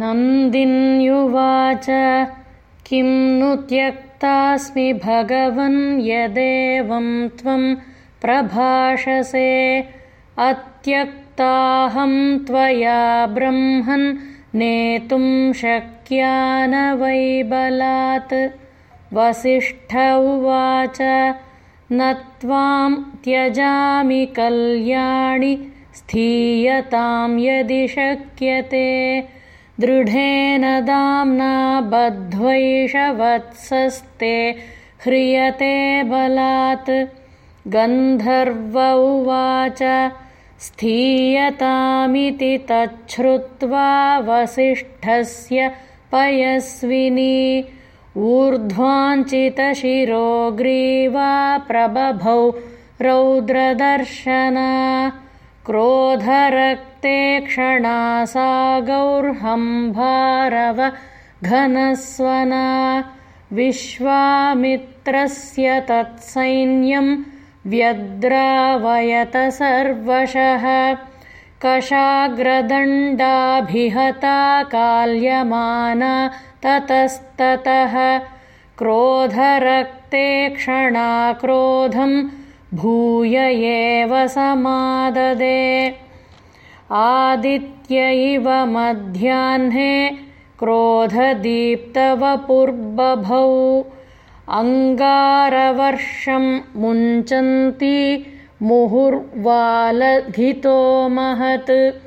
नन्दिन्युवाच किं नु त्यक्तास्मि भगवन् यदेवं त्वं प्रभाषसे। अत्यक्ताहं त्वया ब्रह्मन् नेतुं शक्या न वै बलात् वसिष्ठ उवाच न त्वां त्यजामि कल्याणि स्थीयतां यदि शक्यते दृढेन दाम्ना बद्ध्वैषवत्सस्ते ह्रियते बलात्। गन्धर्व उवाच स्थीयतामिति तच्छ्रुत्वा वसिष्ठस्य पयस्विनी। ऊर्ध्वाञ्चितशिरो ग्रीवा प्रबभौ रौद्रदर्शना क्रोधरक्ते क्षणा सा गौर्हम्भारव घनस्वना विश्वामित्रस्य तत्सैन्यं व्यद्रावयत सर्वशः कशाग्रदण्डाभिहता काल्यमाना ततस्ततः क्रोधरक्ते क्षणा क्रोधम् भूय एव समाददे। आदित्य इव मध्याह्ने क्रोधदीप्तवपुर्बभौ। अङ्गारवर्षं मुञ्चन्ती मुहुर्वालधितो महत्।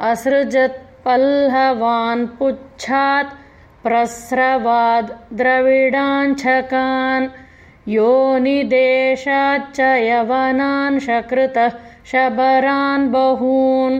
असृजत्पल्लवान् पुच्छात् प्रस्रवाद् द्रविडाञ्छकान् योनिदेशाच्च यवनान् शकृतः शबरान् बहून्